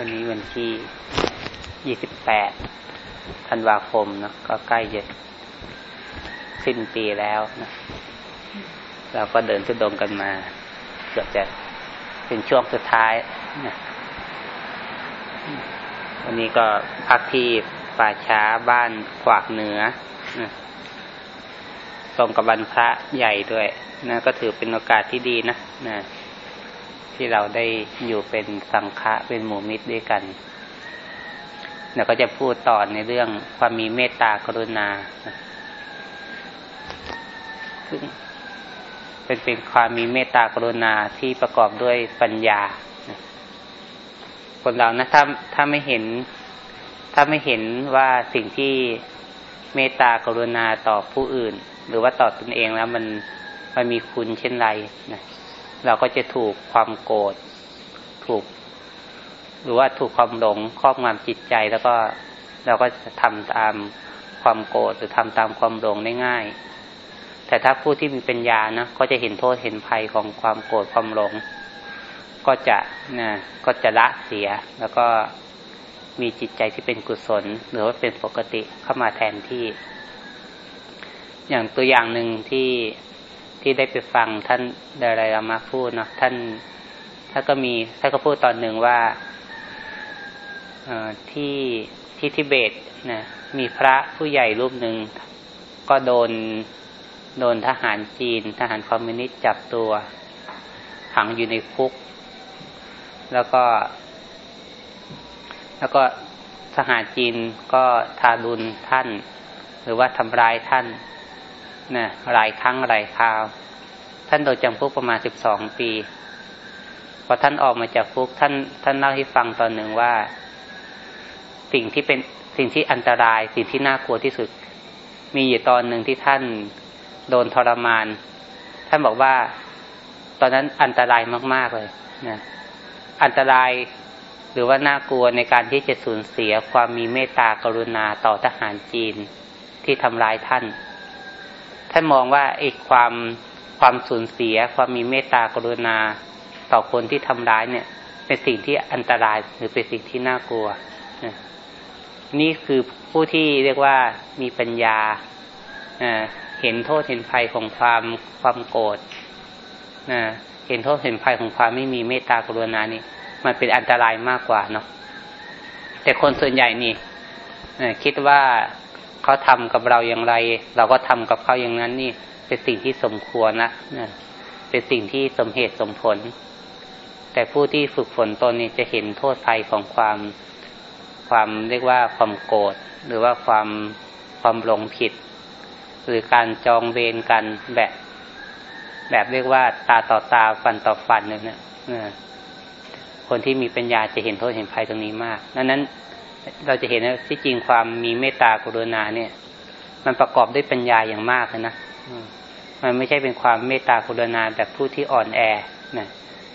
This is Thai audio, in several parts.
วันนี้วันที่ยี่สิบแปดธันวาคมเนาะก็ใกล้จะสิ้นปีแล้วนะเราก็เดินทุดงกันมา เกือบจะเป็นช่วงสุดท้ายนะวันนี้ก็พักที่ป่าช้าบ้านขวากเหนือนะตรงกับวันพระใหญ่ด้วยนะก็ถือเป็นโอกาสที่ดีนะนะ ที่เราได้อยู่เป็นสังฆะเป็นหมู่มิตรด้วยกันเราก็จะพูดต่อในเรื่องความมีเมตตากรุณาซึ่งเป็นเป็นความมีเมตตากรุณาที่ประกอบด้วยปัญญา คนเรานะถ้าถ้าไม่เห็น ถ้าไม่เห็นว่าสิ่งที่เมตตากรุณาต่อผู้อื่น หรือว่าต่อตนเองแล้วมันมันมีคุณเช่นไรนะ เราก็จะถูกความโกรธถูก หรือว่าถูกความหลงครอบงำจิตใจแล้วก็เราก็จะทำตามความโกรธหรือทำตามความหลงได้ง่าย แต่ถ้าผู้ที่มีปัญญานะก็จะเห็นโทษเห็นภัยของความโกรธความหลง ก็จะนะก็จะละเสียแล้วก็มีจิตใจที่เป็นกุศล หรือว่าเป็นปกติเข้ามาแทนที่ อย่างตัวอย่างหนึ่งที่ ที่ได้ไปฟังท่านดารายามาพูดเนาะท่านท่านก็มีท่านก็พูดตอนหนึ่งว่าที่ที่ทิเบตนะมีพระผู้ใหญ่รูปหนึ่งก็โดนโดนทหารจีน ทหารคอมมิวนิสต์จับตัวขังอยู่ในคุก แล้วก็ แล้วก็ทหารจีนก็ทารุณท่าน หรือว่าทำร้ายท่าน นะหลายครั้งหลายคราว ท่านโดนจำคุกประมาณสิบสองปี พอท่านออกมาจากคุกท่านท่านเล่าให้ฟังตอนหนึ่งว่า สิ่งที่เป็นสิ่งที่อันตรายสิ่งที่น่ากลัวที่สุด มีอยู่ตอนหนึ่งที่ท่านโดนทรมาน ท่านบอกว่าตอนนั้นอันตรายมากๆเลยนะอันตรายหรือว่าน่ากลัวในการที่จะสูญเสียความมีเมตตากรุณาต่อทหารจีนที่ทำร้ายท่าน ท่านมองว่าไอ้ความความสูญเสีย ความมีเมตตากรุณาต่อคนที่ทำร้ายเนี่ย เป็นสิ่งที่อันตรายหรือเป็นสิ่งที่น่ากลัว นี่คือผู้ที่เรียกว่ามีปัญญาเห็นโทษเห็นภัยของความความโกรธเห็นโทษเห็นภัยของความไม่มีเมตตากรุณานี่มันเป็นอันตรายมากกว่าเนาะแต่คนส่วนใหญ่นี่คิดว่า เขาทำกับเราอย่างไร เราก็ทำกับเขาอย่างนั้นนี่เป็นสิ่งที่สมควรนะนะเป็นสิ่งที่สมเหตุสมผล แต่ผู้ที่ฝึกฝนตนนี่จะเห็นโทษภัยของความความเรียกว่าความโกรธหรือว่าความความหลงผิด หรือการจองเวรกันแบบแบบเรียกว่าตาต่อตาฟันต่อฟันเนี่ยคนที่มีปัญญาจะเห็นโทษเห็นภัยตรงนี้มากดังนั้น เราจะเห็นว่าที่จริงความมีเมตตากรุณาเนี่ย มันประกอบด้วยปัญญาอย่างมากเลยนะมันไม่ใช่เป็นความเมตตากรุณาแบบผู้ที่อ่อนแอนะ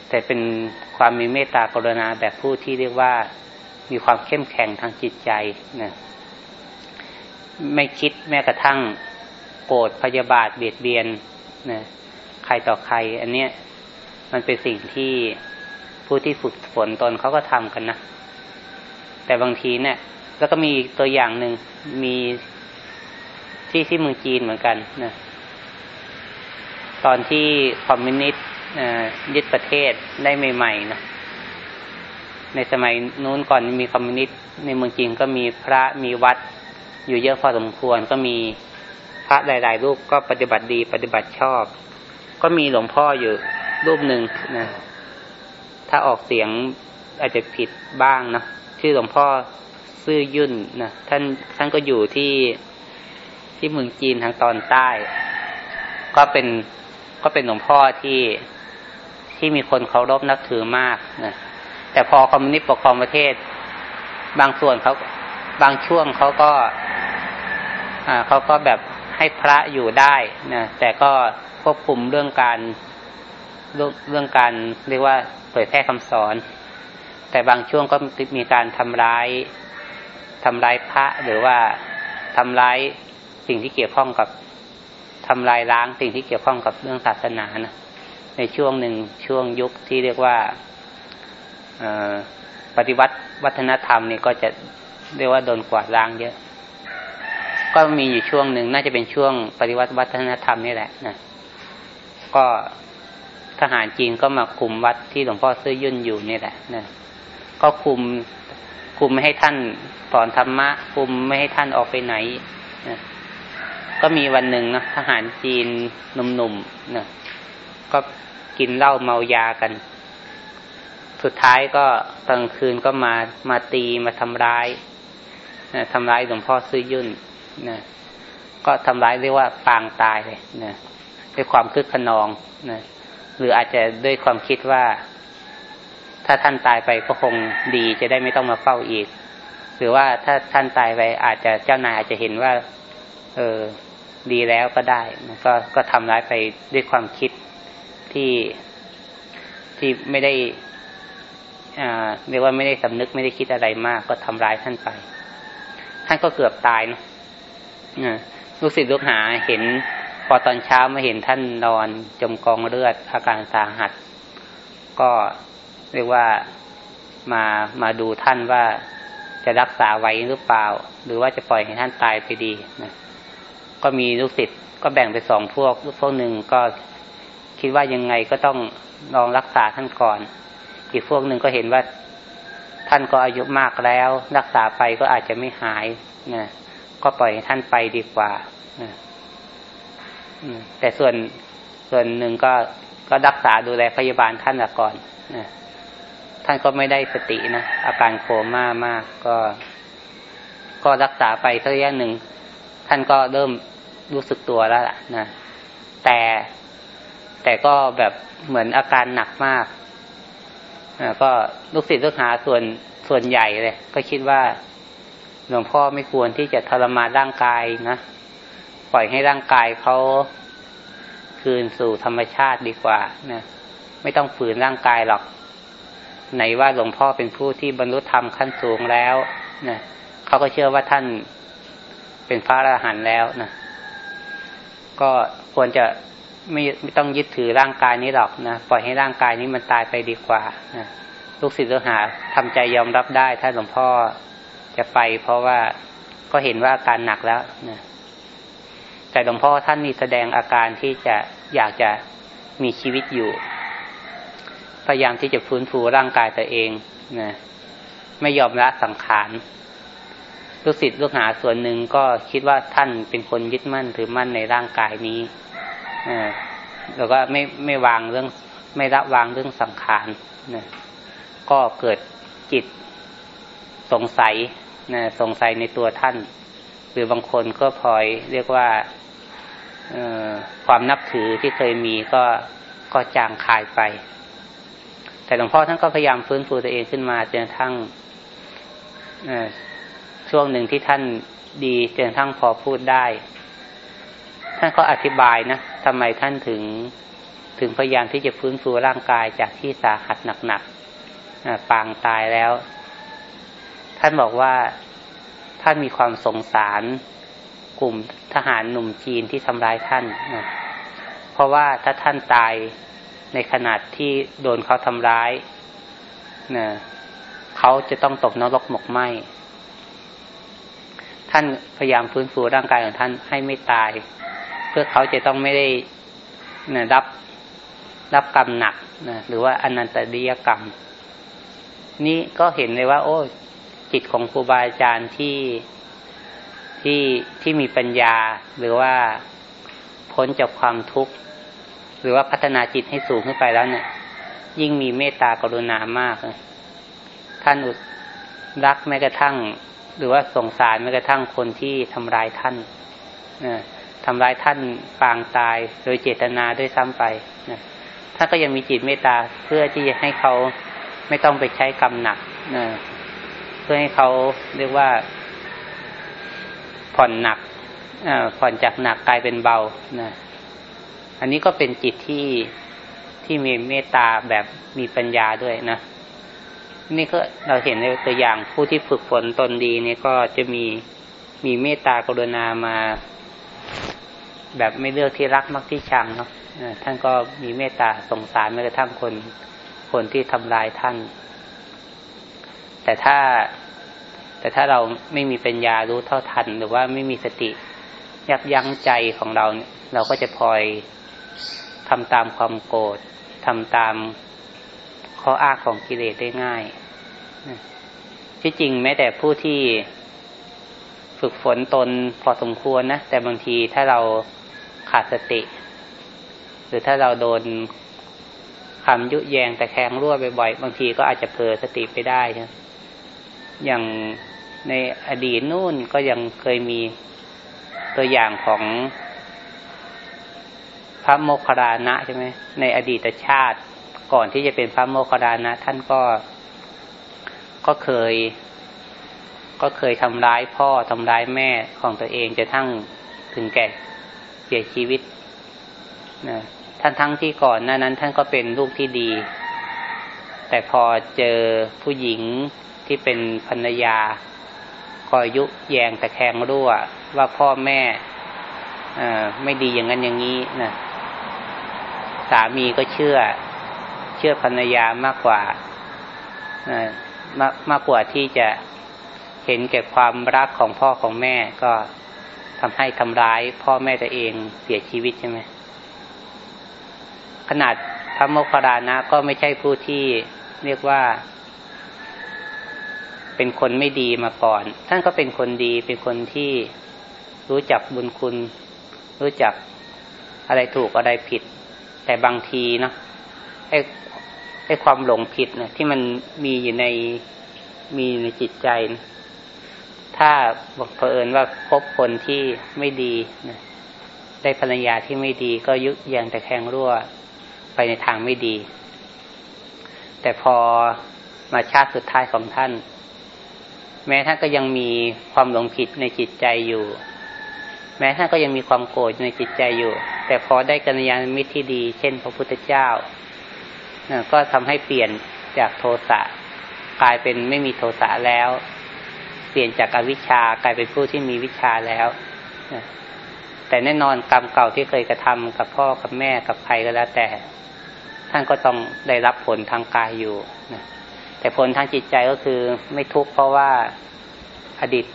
แต่เป็นความมีเมตตากรุณาแบบผู้ที่เรียกว่ามีความเข้มแข็งทางจิตใจนะไม่คิดแม้กระทั่งโกรธพยาบาทเบียดเบียนนะใครต่อใคร อันเนี้ยมันเป็นสิ่งที่ผู้ที่ฝึกฝนตนเขาก็ทำกันนะ แต่บางทีเนี่ย แล้วก็มีตัวอย่างหนึ่งมีที่ที่เมืองจีนเหมือนกันนะตอนที่คอมมิวนิสต์ยึดประเทศได้ใหม่ๆนะในสมัยนู้นก่อนมีคอมมิวนิสต์ในเมืองจีนก็มีพระมีวัด อยู่เยอะพอสมควรก็มีพระหลาย ๆ รูปก็ปฏิบัติดีปฏิบัติชอบ ก็มีหลวงพ่ออยู่รูปหนึ่งนะถ้าออกเสียงอาจจะผิดบ้างนะ ชื่อหลวงพ่อซื่อยุ่นนะท่านท่านก็อยู่ที่ที่เมืองจีนทางตอนใต้ ก็เป็นก็เป็นหลวงพ่อที่ที่มีคนเคารพนับถือมากนะแต่พอคอมมิวนิสต์ปกครองประเทศ บางส่วนเขาบางช่วงเขาก็อ่าเขาก็แบบให้พระอยู่ได้นะแต่ก็ควบคุมเรื่องการเรื่องเรื่องการเรียกว่าเผยแพร่คำสอน แต่บางช่วงก็มีการทำร้ายทำร้ายพระหรือว่าทำร้ายสิ่งที่เกี่ยวข้องกับทำลายล้างสิ่งที่เกี่ยวข้องกับเรื่องศาสนานะในช่วงหนึ่งช่วงยุคที่เรียกว่าปฏิวัติวัฒนธรรมนี่ก็จะเรียกว่าโดนกวาดล้างเยอะ ก็มีอยู่ช่วงหนึ่งน่าจะเป็นช่วงปฏิวัติวัฒนธรรมนี่แหละนะก็ทหารจีนก็มาคุมวัดที่หลวงพ่อซื้อยุ่นอยู่นี่แหละนะ ก็คุมคุมไม่ให้ท่านสอนธรรมะ คุมไม่ให้ท่านออกไปไหนนะก็มีวันหนึ่งนะทหารจีนหนุ่มๆนะก็กินเหล้าเมายากัน สุดท้ายก็ตอนคืนก็มามาตีมาทำร้ายนะทำร้ายหลวงพ่อซื้อยุ่นนะก็ทำร้ายเรียกว่าปางตายเลยนะด้วยความคึกขนองนะหรืออาจจะด้วยความคิดว่า ถ้าท่านตายไปก็คงดีจะได้ไม่ต้องมาเฝ้าอีก หรือว่าถ้าท่านตายไปอาจจะเจ้านายอาจจะเห็นว่า เออดีแล้วก็ได้นก็ก็ทำร้ายไปด้วยความคิดที่ที่ไม่ได้อ่าเรียกว่าไม่ได้สำนึกไม่ได้คิดอะไรมาก ก็ทำร้ายท่านไป ท่านก็เกือบตายนะลูกศิษย์ลูกหาเห็นพอตอนเช้ามาเห็นท่านนอนจมกองเลือดอาการสาหัส ก็ เรียกว่ามามาดูท่านว่าจะรักษาไว้หรือเปล่า หรือว่าจะปล่อยให้ท่านตายไปดีนะก็มีลูกศิษย์ก็แบ่งไปสองพวกพวกหนึ่งก็คิดว่ายังไงก็ต้องลองรักษาท่านก่อน อีกพวกหนึ่งก็เห็นว่าท่านก็อายุมากแล้ว รักษาไปก็อาจจะไม่หายนะก็ปล่อยให้ท่านไปดีกว่านะแต่ส่วนส่วนหนึ่งก็ก็รักษาดูแลพยาบาลท่านละก่อนนะ ท่านก็ไม่ได้สตินะ อาการโคม่ามากก็ ก็รักษาไปสักระยะหนึ่ง ท่านก็เริ่มรู้สึกตัวแล้วล่ะนะ แต่แต่ก็แบบเหมือนอาการหนักมากก็ลูกศิษย์ลูกหาส่วนส่วนใหญ่เลย ก็คิดว่าหลวงพ่อไม่ควรที่จะทรมานร่างกายนะ ปล่อยให้ร่างกายเขาคืนสู่ธรรมชาติดีกว่านะไม่ต้องฝืนร่างกายหรอก ไหนว่าหลวงพ่อเป็นผู้ที่บรรลุธรรมขั้นสูงแล้วนะเขาก็เชื่อว่าท่านเป็นพระอรหันต์แล้วนะก็ควรจะไม่ไม่ต้องยึดถือร่างกายนี้หรอกนะปล่อยให้ร่างกายนี้มันตายไปดีกว่านะลูกศิษย์ลูกหาทำใจยอมรับได้ ถ้าหลวงพ่อจะไป เพราะว่าก็เห็นว่าอาการหนักแล้วนะแต่หลวงพ่อท่านมีแสดงอาการที่จะอยากจะมีชีวิตอยู่ พยายามที่จะฟื้นฟูร่างกายตัวเองนะไม่ยอมละสังขารลูกศิษย์ลูกหาส่วนหนึ่งก็คิดว่าท่านเป็นคนยึดมั่นถือมั่นในร่างกายนี้แล้วก็ไม่ไม่วางเรื่อง ไม่ละวางเรื่องสังขารนะก็เกิดจิตสงสัยนะสงสัยในตัวท่าน หรือบางคนก็พลอยเรียกว่าความนับถือที่เคยมีก็ก็จางคายไป แต่หลวงพ่อท่านก็พยายามฟื้นฟูตัวเองขึ้นมาจนทั้งช่วงหนึ่งที่ท่านดีจนทั้งพอพูดได้ ท่านก็อธิบายนะทำไมท่านถึงถึงพยายามที่จะฟื้นฟูร่างกายจากที่สาหัสหนักๆปางตายแล้ว ท่านบอกว่าท่านมีความสงสารกลุ่มทหารหนุ่มจีนที่ทำร้ายท่านนะเพราะว่าถ้าท่านตาย ในขนาดที่โดนเขาทำร้ายนะเขาจะต้องตกนรกหมกไหมท่านพยายามฟื้นฟูร่างกายของท่านให้ไม่ตาย เพื่อเขาจะต้องไม่ได้นะรับรับกรรมหนักนะหรือว่าอนันตริยกรรม นี่ก็เห็นเลยว่า โอ้จิตของครูบาอาจารย์ที่ที่ที่มีปัญญาหรือว่าพ้นจากความทุกข์ หรือว่าพัฒนาจิตให้สูงขึ้นไปแล้วเนี่ย ยิ่งมีเมตตากรุณามากท่านอุรักแม้กระทั่ง หรือว่าสงสารแม้กระทั่งคนที่ทำร้ายท่านทำร้ายท่านปางตายโดยเจตนาด้วยซ้ำไปนะท่านก็ยังมีจิตเมตตาเพื่อที่จะให้เขาไม่ต้องไปใช้กรรมหนักนะเพื่อให้เขาเรียกว่า ผ่อนหนักอผ่อนจากหนักกลายเป็นเบานะ อันนี้ก็เป็นจิตที่ที่มีเมตตาแบบมีปัญญาด้วยนะ นี่ก็เราเห็นในตัวอย่างผู้ที่ฝึกฝนตนดีเนี่ยก็จะมีมีเมตตากรุณามา แบบไม่เลือกที่รักมักที่ชังเนาะท่านก็มีเมตตาสงสารแม้กระทั่งคนคนที่ทำลายท่าน แต่ถ้าแต่ถ้าเราไม่มีปัญญารู้เท่าทัน หรือว่าไม่มีสติยับยั้งใจของเราเนี่ยเราก็จะพลอย ทำตามความโกรธทำตามข้ออ้างของกิเลสได้ง่ายที่จริงแม้แต่ผู้ที่ฝึกฝนตนพอสมควรนะ แต่บางทีถ้าเราขาดสติ หรือถ้าเราโดนคำยุแยงแต่แคงรั่วบ่อยๆ บางทีก็อาจจะเผลอสติไปได้นะอย่างในอดีตนู่นก็ยังเคยมีตัวอย่างของ พระโมคคัลลานะใช่ไหมในอดีตชาติก่อนที่จะเป็นพระโมคคัลลานะ ท่านก็ ก็เคย ก็เคยทำร้ายพ่อทำร้ายแม่ของตัวเองจะทั้งถึงแก่เสียชีวิตนะท่านทั้งที่ก่อนหน้านั้น ท่านก็เป็นลูกที่ดี แต่พอเจอผู้หญิงที่เป็นภรรยาคอยยุแยงแต่แคงรั่วว่าพ่อแม่ไม่ดีอย่างนั้นอย่างนี้นะ สามีก็เชื่อ เชื่อภรรยามากกว่ามากมากกว่าที่จะเห็นแก่ความรักของพ่อของแม่ก็ทำให้ทำร้ายพ่อแม่ตัวเองเสียชีวิตใช่ไหมขนาดพระโมคคัลลานะก็ไม่ใช่ผู้ที่เรียกว่า เป็นคนไม่ดีมาก่อน ท่านก็เป็นคนดีเป็นคนที่รู้จักบุญคุณ รู้จักอะไรถูกอะไรผิด แต่บางทีเนาะไอ้ไอ้ความหลงผิดเนะที่มันมีอยู่ในมีในจิตใจนะถ้าบอกเผอิญว่าพบคนที่ไม่ดีนะได้ภรรยาที่ไม่ดีก็ยุยังแต่แขงรั่วไปในทางไม่ดี แต่พอมาชาติสุดท้ายของท่าน แม้ท่านก็ยังมีความหลงผิดในจิตใจอยู่ แม้ท่านก็ยังมีความโกรธในจิตใจอยู่ แต่พอได้กัญญาณมิตรที่ดี เช่น พระพุทธเจ้า ก็ทำให้เปลี่ยนจากโทสะกลายเป็นไม่มีโทสะแล้ว เปลี่ยนจากอวิชชากลายเป็นผู้ที่มีวิชาแล้วแต่แน่นอนกรรมเก่าที่เคยกระทำกับพ่อกับแม่กับใครก็แล้วแต่ ท่านก็ต้องได้รับผลทางกายอยู่นะแต่ผลทางจิตใจก็คือไม่ทุกข์เพราะว่าอดีต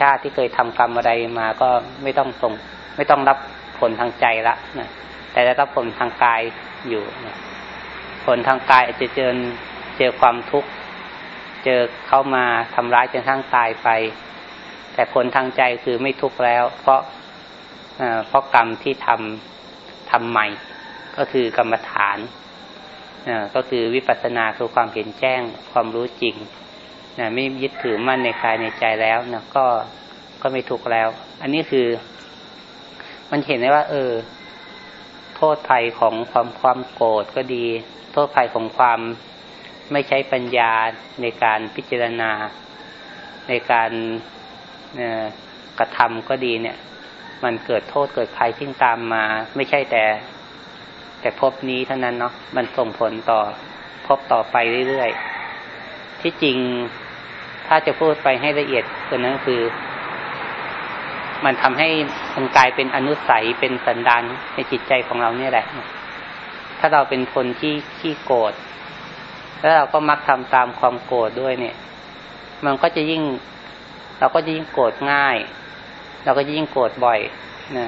ชาติที่เคยทำกรรมอะไรมาก็ไม่ต้องส่ง ไม่ต้องรับ ผลทางใจละนะแต่ได้รับผลทางกายอยู่นะผลทางกายอาจจะเจอเจอความทุกข์เจอเข้ามาทำร้ายจนทั้งตายไป แต่ผลทางใจคือไม่ทุกข์แล้ว เพราะเพราะกรรมที่ทำทำใหม่ ก็คือกรรมฐานก็คือวิปัสสนาคือความเห็นแจ้งความรู้จริงไม่ยึดถือมั่นในกายในใจแล้วนะก็ก็ไม่ทุกข์แล้ว อันนี้คือ มันเห็นได้ว่า เออ โทษภัยของความความโกรธก็ดี โทษภัยของความไม่ใช้ปัญญาในการพิจารณา ในการกระทำก็ดีเนี่ย มันเกิดโทษเกิดภัยที่ตามมา ไม่ใช่แต่ แต่พบนี้เท่านั้นเนาะมันส่งผลต่อพบต่อไปเรื่อยๆที่จริงถ้าจะพูดไปให้ละเอียดกว่านั้นคือ มันทำให้มันกลายเป็นอนุสัยเป็นสันดานในจิตใจของเราเนี่ยแหละ ถ้าเราเป็นคนที่ขี้โกรธแล้วเราก็มักทำตามความโกรธด้วยเนี่ย มันก็จะยิ่ง เราก็จะยิ่งโกรธง่าย เราก็ยิ่งโกรธบ่อยนะ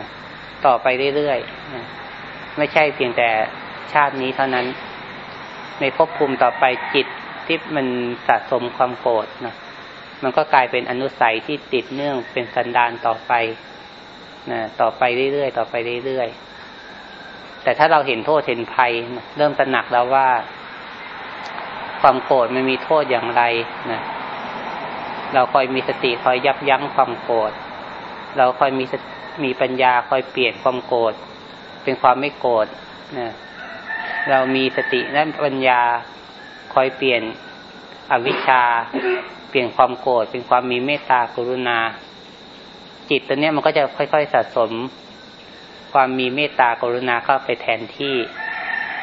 ต่อไปเรื่อยๆนะไม่ใช่เพียงแต่ชาตินี้เท่านั้น ในภพภูมิต่อไปจิตที่มันสะสมความโกรธนะ มันก็กลายเป็นอนุสัยที่ติดเนื่องเป็นสันดานต่อไปนะต่อไปเรื่อยๆต่อไปเรื่อยๆแต่ถ้าเราเห็นโทษเห็นภัยนะเริ่มตระหนักแล้วว่า ความโกรธมันมีโทษอย่างไรนะเราคอยมีสติคอยยับยั้งความโกรธเราคอยมีมีปัญญาคอยเปลี่ยนความโกรธเป็นความไม่โกรธนะเรามีสติและปัญญาคอยเปลี่ยนอวิชชา เปลี่ยนความโกรธเป็นความมีเมตตากรุณา จิตตัวนี้มันก็จะค่อย ๆ สะสม ความมีเมตตากรุณาเข้าไปแทนที่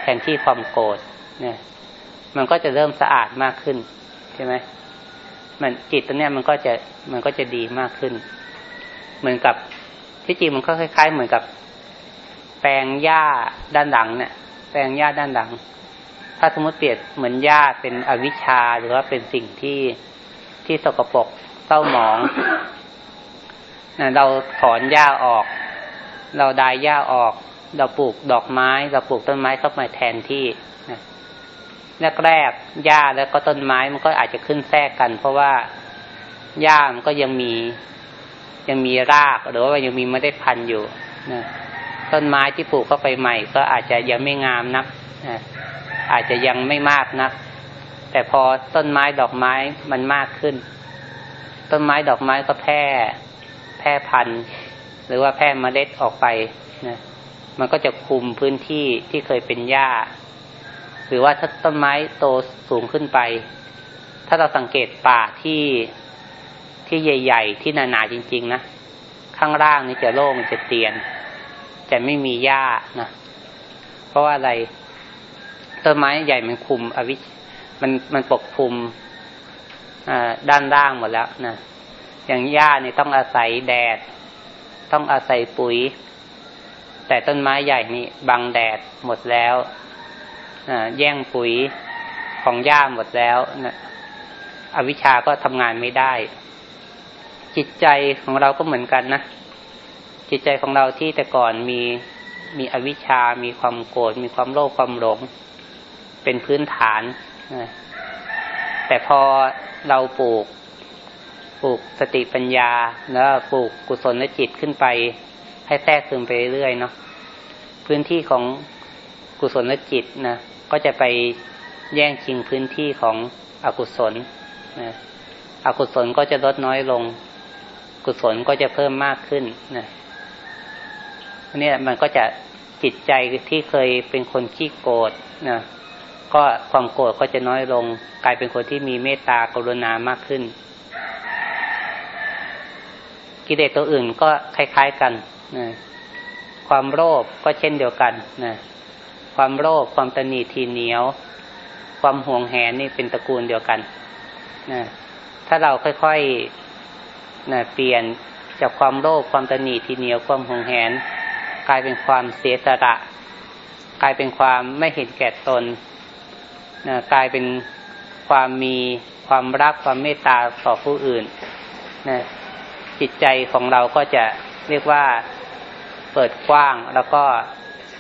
แทนที่ความโกรธเนี่ยมันก็จะเริ่มสะอาดมากขึ้นใช่ไหมมันจิตตัวเนี้ยมันก็จะมันก็จะดีมากขึ้น เหมือนกับที่จริงมันก็คล้าย ๆ เหมือนกับ แปลงหญ้าด้านหลังเนี่ยแปลงหญ้าด้านหลัง ถ้าสมมติเปรียบเหมือนหญ้าเป็นอวิชชาหรือว่าเป็นสิ่งที่ ที่สกปรกเศร้าหมองนะเราถอนหญ้าออก เราดายหญ้าออก เราปลูกดอกไม้ เราปลูกต้นไม้เข้ามาแทนที่นะแรกๆหญ้าแล้วก็ต้นไม้มันก็อาจจะขึ้นแทรกกัน เพราะว่าหญ้ามันก็ยังมียังมีรากหรือว่ายังมีเมล็ดพันอยู่นะต้นไม้ที่ปลูกเข้าไปใหม่ ก็อาจจะยังไม่งามนักนะอาจจะยังไม่มากนัก แต่พอต้นไม้ดอกไม้มันมากขึ้น ต้นไม้ดอกไม้ก็แพร่ แพร่พันธุ์ หรือว่าแพร่เมล็ดออกไปนะมันก็จะคุมพื้นที่ที่เคยเป็นหญ้า หรือว่าถ้าต้นไม้โตสูงขึ้นไป ถ้าเราสังเกตป่าที่ที่ใหญ่ ๆ ที่หนาๆจริง ๆ นะ ข้างล่างนี่จะโล่งจะเตียน จะไม่มีหญ้านะ เพราะว่าอะไร ต้นไม้ใหญ่มันคุมอวิ มันมันปกคลุมด้านล่างหมดแล้วนะอย่างหญ้าเนี่ยต้องอาศัยแดด ต้องอาศัยปุ๋ย แต่ต้นไม้ใหญ่นี่บังแดดหมดแล้วแย่งปุ๋ยของหญ้าหมดแล้วนะอวิชาก็ทำงานไม่ได้ จิตใจของเราก็เหมือนกันนะจิตใจของเราที่แต่ก่อนมีมีอวิชา มีความโกรธ มีความโลภความหลง เป็นพื้นฐาน แต่พอเราปลูก ปลูกสติปัญญา แล้วปลูกกุศลจิตขึ้นไป ให้แทรกซึมไปเรื่อยเนาะพื้นที่ของกุศลจิตนะก็จะไปแย่งชิงพื้นที่ของอกุศลนะอกุศลก็จะลดน้อยลง กุศลก็จะเพิ่มมากขึ้นนะนี่มันก็จะจิตใจที่เคยเป็นคนขี้โกรธนะ ก็ความโกรธก็จะน้อยลง กลายเป็นคนที่มีเมตตากรุณามากขึ้น กิเลสตัวอื่นก็คล้ายๆกันนะความโลภก็เช่นเดียวกันนะความโลภความตนีทีเหนียว ความห่วงแหนนี่เป็นตระกูลเดียวกันนะถ้าเราค่อยนะเปลี่ยนจากความโลภความตนีทีเหนียวความห่วงแหน กลายเป็นความเสียสละกลายเป็นความไม่เห็นแก่ตน นะกลายเป็นความมีความรักความเมตตาต่อผู้อื่นนะจิตใจของเราก็จะเรียกว่าเปิดกว้างแล้วก็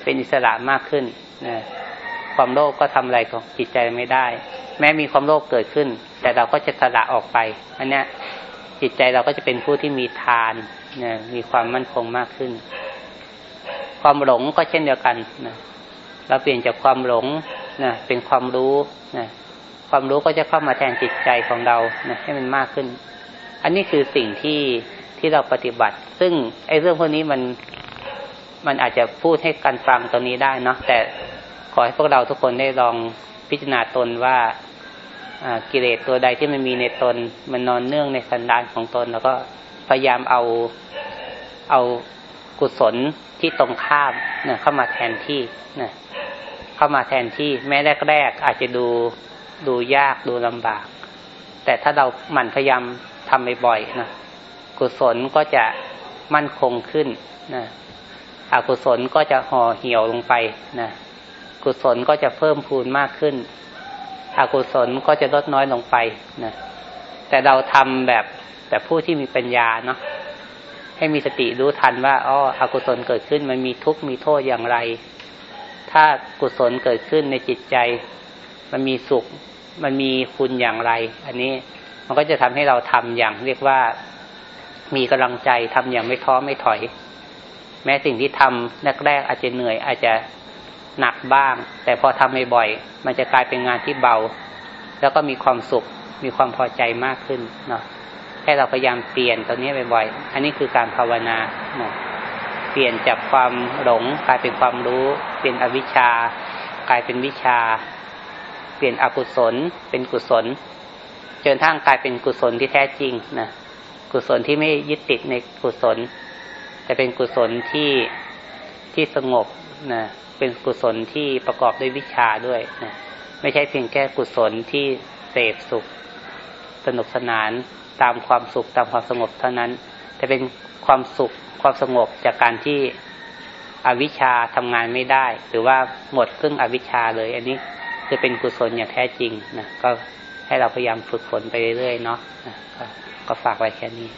เป็นอิสระมากขึ้นนะความโลภกก็ทำอะไรของจิตใจไม่ได้ แม้มีความโลภเกิดขึ้น แต่เราก็จะสละออกไปอันนี้จิตใจเราก็จะเป็นผู้ที่มีทานนะมีความมั่นคงมากขึ้น ความหลงก็เช่นเดียวกันนะเราเปลี่ยนจากความหลง นะเป็นความรู้นะความรู้ก็จะเข้ามาแทนจิตใจของเรานะให้มันมากขึ้น อันนี้คือสิ่งที่ที่เราปฏิบัติ ซึ่งไอ้เรื่องพวกนี้มันมันอาจจะพูดให้กันฟังตรงนี้ได้เนาะแต่ขอให้พวกเราทุกคนได้ลองพิจารณาตนว่ากิเลสตัวใดที่มันมีในตน มันนอนเนื่องในสันดานของตน แล้วก็พยายามเอาเอากุศลที่ตรงข้ามเนี่ยเข้ามาแทนที่เนี่ย เข้ามาแทนที่แม้แรกๆอาจจะดูดูยากดูลำบาก แต่ถ้าเราหมั่นพยายามทำบ่อยๆนะกุศลก็จะมั่นคงขึ้นนะอกุศลก็จะห่อเหี่ยวลงไปนะกุศลก็จะเพิ่มพูนมากขึ้น อกุศลก็จะลดน้อยลงไปนะแต่เราทำแบบแบบผู้ที่มีปัญญาเนาะให้มีสติรู้ทันว่าอ๋ออกุศลเกิดขึ้นมันมีทุกข์มีโทษอย่างไร ถ้ากุศลเกิดขึ้นในจิตใจ มันมีสุข มันมีคุณอย่างไร อันนี้มันก็จะทำให้เราทำอย่างเรียกว่ามีกำลังใจทำอย่างไม่ท้อไม่ถอย แม้สิ่งที่ทำแรกๆอาจจะเหนื่อย อาจจะหนักบ้าง แต่พอทำบ่อยๆมันจะกลายเป็นงานที่เบา แล้วก็มีความสุข มีความพอใจมากขึ้นเนาะให้เราพยายามเปลี่ยนตัวนี้บ่อยๆ อันนี้คือการภาวนาเนาะ ปลี่ยนจากความหลงกลายเป็นความรู้ เป็นอวิชชากลายเป็นวิชา เปลี่ยนอกุศล เป็นกุศล จนทั้งกลายเป็นกุศลที่แท้จริงนะกุศลที่ไม่ยึดติดในกุศล แต่เป็นกุศลที่ที่สงบนะเป็นกุศลที่ประกอบด้วยวิชาด้วยนะไม่ใช่เพียงแค่กุศลที่เสพสุขสนุกสนานตามความสุขตามความสงบเท่านั้น แต่เป็น ความสุขความสงบจากการที่อวิชชาทำงานไม่ได้ หรือว่าหมดครึ่งอวิชชาเลย อันนี้จะเป็นกุศลอย่างแท้จริงนะก็ให้เราพยายามฝึกฝนไปเรื่อยๆเนาะก็ฝากไว้แค่นี้